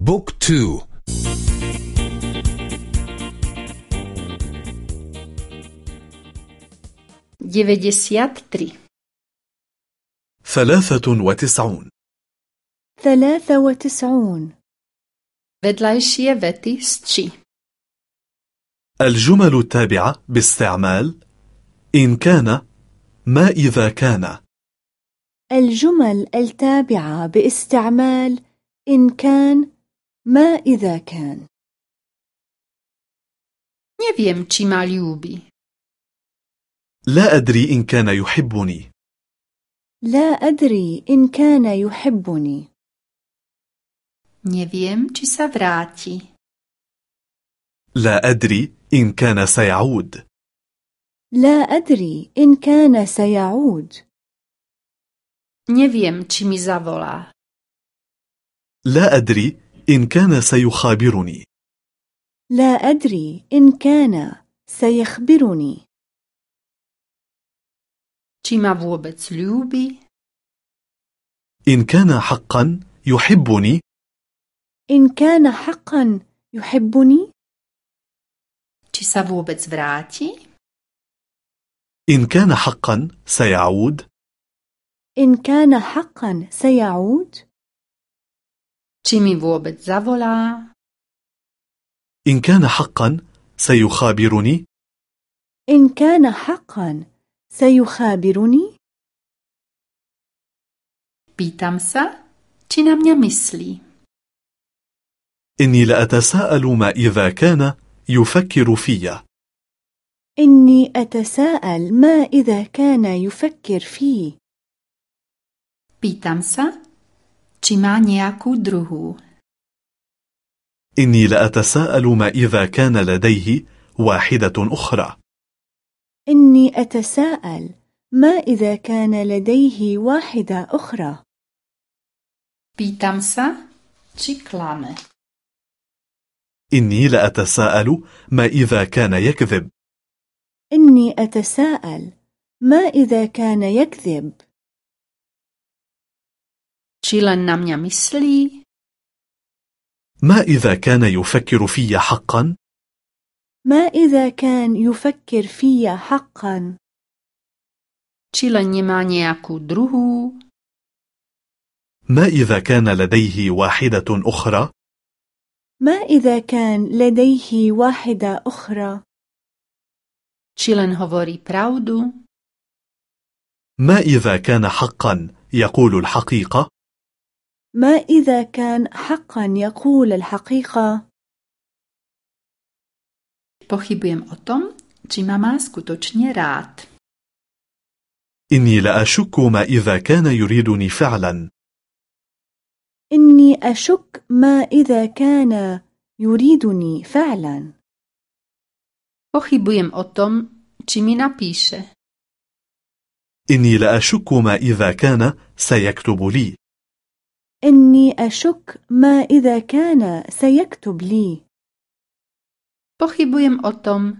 book two. tri ثلاثة وتسعون. ثلاثة وتسعون. Vedľajšie vety s الجمل التابعة باستعمال إن كان ما إذا كان. الجمل التابعة باستعمال إن كان ما إذا كان Nie wiem, czy ma lubi. لا أدري إن كان يحبني لا أدري إن كان يحبني Nie wiem, czy. لا أدري إن كان سيعود لا أدري إن كان سيعود Nie wiem, czy mi. لا أدري إن كان سيخابرني. لا أدري إن كان سيخبرني. Czy ma vôbec ľúbi? إن كان حقا يحبني. إن كان حقا يحبني. Czy sa vôbec vráti? إن كان حقا سيعود. إن كان حقا سيعود. Czy mi vôbec zavolá? إن كان حقا سيخابرني إن كان حقا سيخابرني Pýtam sa, či na mňa myslí. إني لأتساءل ما إذا كان يفكر في إني أتساءل ما إذا كان يفكر فيه Pýtam sa, či má nejakú druhú. إني لأتساءل ما إذا كان لديه واحدة أخرى إني أتساءل ما إذا كان لديه واحدة أخرى Pýtam sa, či klame. إني لأتساءل ما إذا كان يكذب إني أتساءل ما إذا كان يكذب Či len na mňa myslí? ما إذا كان يفكر في حقا ما إذا كان يفكر في حقا Či len nemá nejakú druhú? ما إذا كان لديه واحدة أخرى ما إذا كان لديه واحدة أخرى Či len hovorí pravdu? ما إذا كان حقا يقول الحقيقة ما إذا كان حقا يقول الحقيقة Pochybujem o tom, či ma má skutočne rád. إني لأشك ما إذا كان يريدني فعلا إني أشك ما إذا كان يريدني فعلا Pochybujem o tom, či mi napíše. إني لأشك ما إذا كان سيكتب لي إني أشك ما إذا كان سيكتب لي Pochybujem o tom,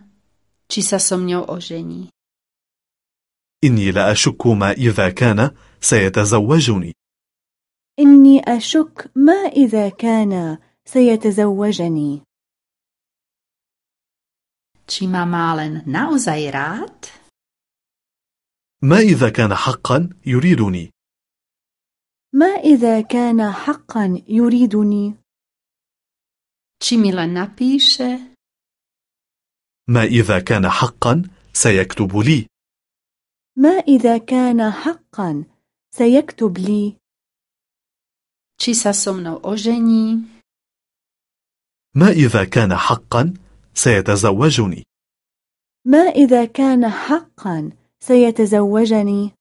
či sa so mňou ožení. إني لأشك ما إذا كان سيتزوجني إني أشك ما إذا كان سيتزوجني Či ma má len naozaj rád? ما إذا كان حقا يريدني ما إذا كان حقا يريدني len napíše? ما إذا كان حقا سيكتب لي ما إذا كان حقا سيكتب لي sa so mnou ožení? ما إذا كان حقا سيتزوجني ما إذا كان حقا سيتزوجني